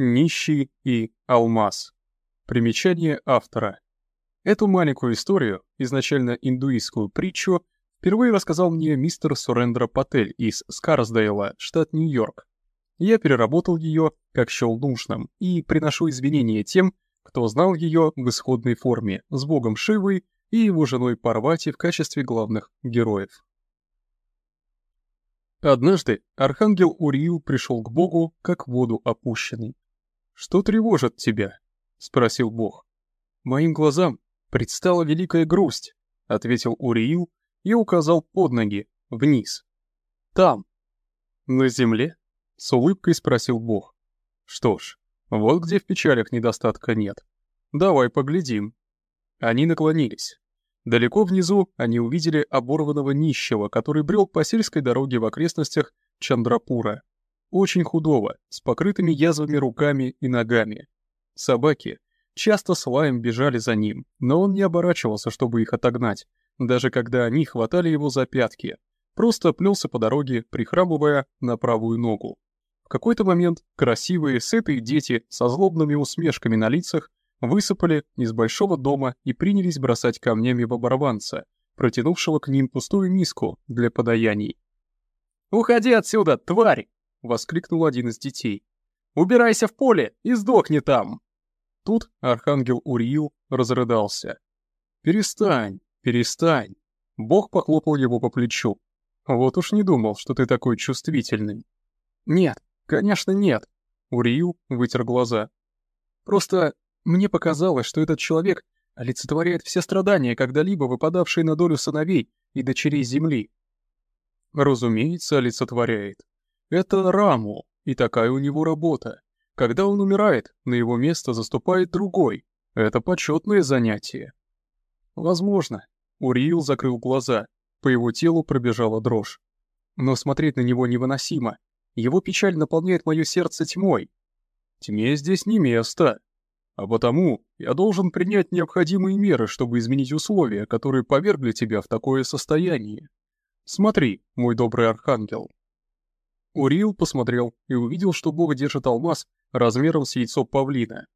Нищий и алмаз. Примечание автора. Эту маленькую историю, изначально индуистскую притчу, впервые рассказал мне мистер Сурендра Патель из Скарсдейла, штат Нью-Йорк. Я переработал ее, как счел нужным, и приношу извинения тем, кто знал ее в исходной форме, с богом Шивой и его женой Парвати в качестве главных героев. Однажды архангел Уриил пришел к богу, как воду опущенный. «Что тревожит тебя?» — спросил Бог. «Моим глазам предстала великая грусть», — ответил Уриил и указал под ноги, вниз. «Там». «На земле?» — с улыбкой спросил Бог. «Что ж, вот где в печалях недостатка нет. Давай поглядим». Они наклонились. Далеко внизу они увидели оборванного нищего, который брел по сельской дороге в окрестностях Чандрапура очень худого, с покрытыми язвами руками и ногами. Собаки часто с лаем бежали за ним, но он не оборачивался, чтобы их отогнать, даже когда они хватали его за пятки, просто плелся по дороге, прихрамывая на правую ногу. В какой-то момент красивые, сытые дети со злобными усмешками на лицах высыпали из большого дома и принялись бросать камнями в оборванца, протянувшего к ним пустую миску для подаяний. «Уходи отсюда, тварь!» — воскликнул один из детей. «Убирайся в поле и сдохни там!» Тут архангел Уриил разрыдался. «Перестань, перестань!» Бог похлопал его по плечу. «Вот уж не думал, что ты такой чувствительный». «Нет, конечно нет!» Уриил вытер глаза. «Просто мне показалось, что этот человек олицетворяет все страдания, когда-либо выпадавшие на долю сыновей и дочерей земли». «Разумеется, олицетворяет. Это Раму, и такая у него работа. Когда он умирает, на его место заступает другой. Это почетное занятие. Возможно. Уриил закрыл глаза. По его телу пробежала дрожь. Но смотреть на него невыносимо. Его печаль наполняет мое сердце тьмой. Тьме здесь не место. А потому я должен принять необходимые меры, чтобы изменить условия, которые повергли тебя в такое состояние. Смотри, мой добрый архангел, Уриил посмотрел и увидел, что Бог держит алмаз размером с яйцо павлина.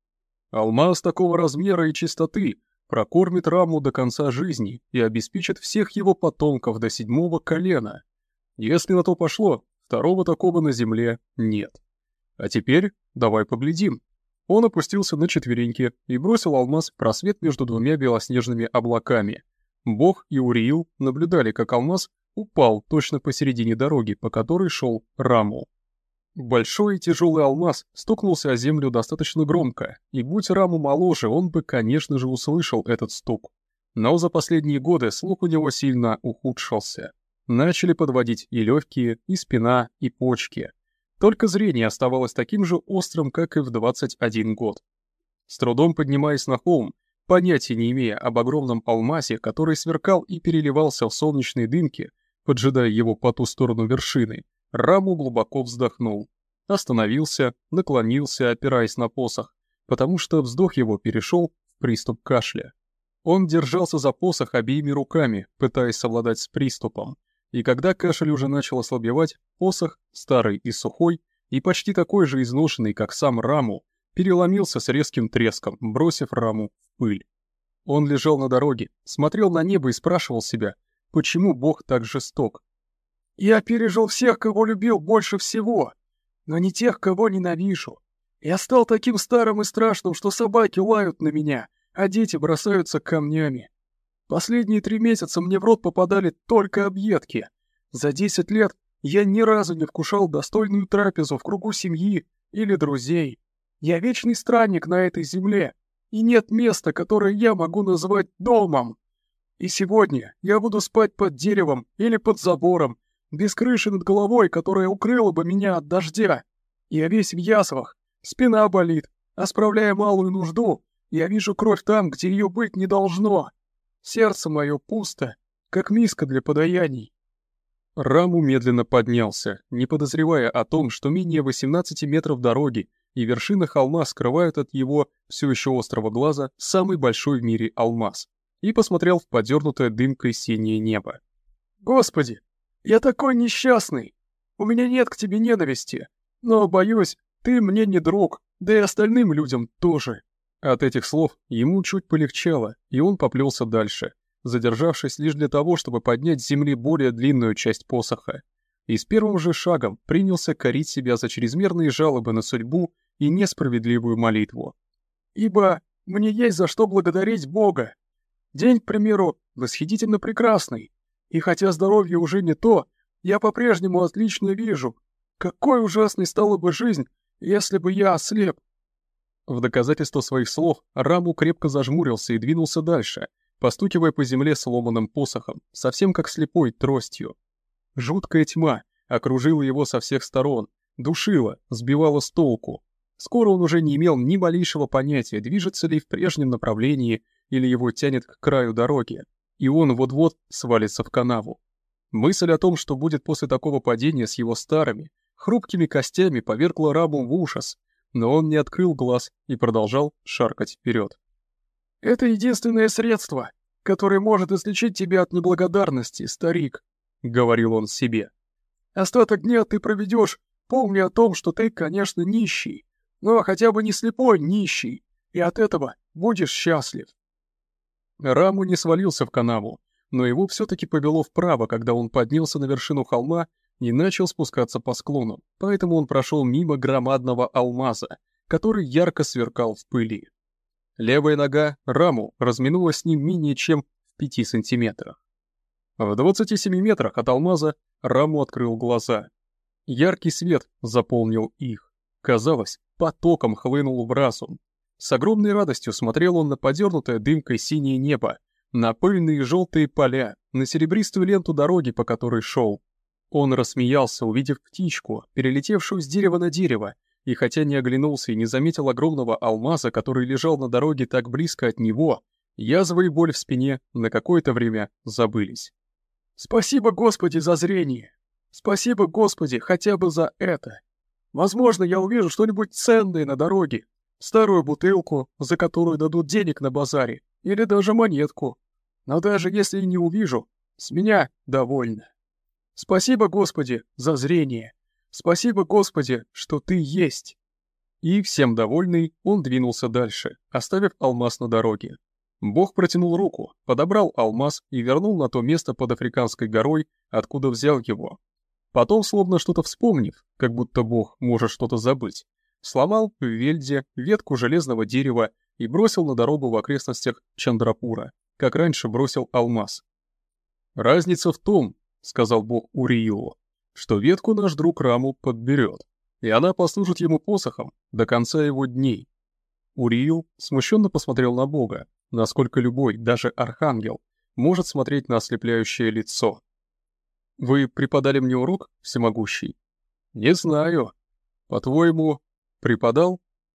Алмаз такого размера и чистоты прокормит Раму до конца жизни и обеспечит всех его потомков до седьмого колена. Если на то пошло, второго такого на земле нет. А теперь давай поглядим. Он опустился на четвереньки и бросил алмаз в просвет между двумя белоснежными облаками. Бог и Уриил наблюдали, как алмаз упал точно посередине дороги, по которой шел Раму. Большой и тяжелый алмаз стукнулся о землю достаточно громко, и будь Раму моложе, он бы, конечно же, услышал этот стук. Но за последние годы слух у него сильно ухудшился. Начали подводить и легкие, и спина, и почки. Только зрение оставалось таким же острым, как и в 21 год. С трудом поднимаясь на холм, понятия не имея об огромном алмазе, который сверкал и переливался в солнечной дымке, поджидая его по ту сторону вершины, Раму глубоко вздохнул. Остановился, наклонился, опираясь на посох, потому что вздох его перешел в приступ кашля. Он держался за посох обеими руками, пытаясь совладать с приступом, и когда кашель уже начал ослабевать, посох, старый и сухой, и почти такой же изношенный, как сам Раму, переломился с резким треском, бросив Раму в пыль. Он лежал на дороге, смотрел на небо и спрашивал себя, почему Бог так жесток. Я пережил всех, кого любил больше всего, но не тех, кого ненавижу. Я стал таким старым и страшным, что собаки лают на меня, а дети бросаются камнями. Последние три месяца мне в рот попадали только объедки. За десять лет я ни разу не вкушал достойную трапезу в кругу семьи или друзей. Я вечный странник на этой земле, и нет места, которое я могу назвать домом. И сегодня я буду спать под деревом или под забором, без крыши над головой, которая укрыла бы меня от дождя. Я весь в язвах, спина болит, а справляя малую нужду, я вижу кровь там, где ее быть не должно. Сердце мое пусто, как миска для подаяний. Раму медленно поднялся, не подозревая о том, что менее 18 метров дороги и вершина холма скрывают от его все еще острого глаза самый большой в мире алмаз и посмотрел в подернутое дымкой синее небо. «Господи, я такой несчастный! У меня нет к тебе ненависти, но, боюсь, ты мне не друг, Да и остальным людям тоже. От этих слов ему чуть полегчало, и он поплелся дальше, задержавшись лишь для того, чтобы поднять с земли более длинную часть посоха. И с первым же шагом принялся корить себя за чрезмерные жалобы на судьбу и несправедливую молитву. «Ибо мне есть за что благодарить Бога. День, к примеру, восхитительно прекрасный, и хотя здоровье уже не то, я по-прежнему отлично вижу. Какой ужасной стала бы жизнь, если бы я ослеп!» В доказательство своих слов Раму крепко зажмурился и двинулся дальше, постукивая по земле сломанным посохом, совсем как слепой тростью. Жуткая тьма окружила его со всех сторон, душила, сбивала с толку. Скоро он уже не имел ни малейшего понятия, движется ли в прежнем направлении или его тянет к краю дороги, и он вот-вот свалится в канаву. Мысль о том, что будет после такого падения с его старыми, хрупкими костями, повергла Раму в ужас, но он не открыл глаз и продолжал шаркать вперед. «Это единственное средство, которое может излечить тебя от неблагодарности, старик», — говорил он себе. «Остаток дня ты проведешь, помня о том, что ты, конечно, нищий, но хотя бы не слепой нищий, и от этого будешь счастлив». Раму не свалился в канаву, но его все-таки повело вправо, когда он поднялся на вершину холма и начал спускаться по склону, поэтому он прошел мимо громадного алмаза, который ярко сверкал в пыли. Левая нога раму разминулась с ним менее чем в пяти сантиметрах. В 27 метрах от алмаза раму открыл глаза. Яркий свет заполнил их. Казалось, потоком хлынул в разум. С огромной радостью смотрел он на подернутое дымкой синее небо, на пыльные желтые поля, на серебристую ленту дороги, по которой шел. Он рассмеялся, увидев птичку, перелетевшую с дерева на дерево, и хотя не оглянулся и не заметил огромного алмаза, который лежал на дороге так близко от него, язва и боль в спине на какое-то время забылись. «Спасибо, Господи, за зрение! Спасибо, Господи, хотя бы за это! Возможно, я увижу что-нибудь ценное на дороге, старую бутылку, за которую дадут денег на базаре, или даже монетку. Но даже если и не увижу, с меня довольно». Спасибо, Господи, за зрение. Спасибо, Господи, что Ты есть. И, всем довольный, он двинулся дальше, оставив алмаз на дороге. Бог протянул руку, подобрал алмаз и вернул на то место под Африканской горой, откуда взял его. Потом, словно что-то вспомнив, как будто Бог может что-то забыть, сломал в вельде ветку железного дерева и бросил на дорогу в окрестностях Чандрапура, как раньше бросил алмаз. Разница в том, — сказал бог Уриилу, — что ветку наш друг Раму подберет, и она послужит ему посохом до конца его дней. Уриил смущенно посмотрел на бога, насколько любой, даже архангел, может смотреть на ослепляющее лицо. «Вы преподали мне урок, всемогущий?» «Не знаю. По-твоему, преподал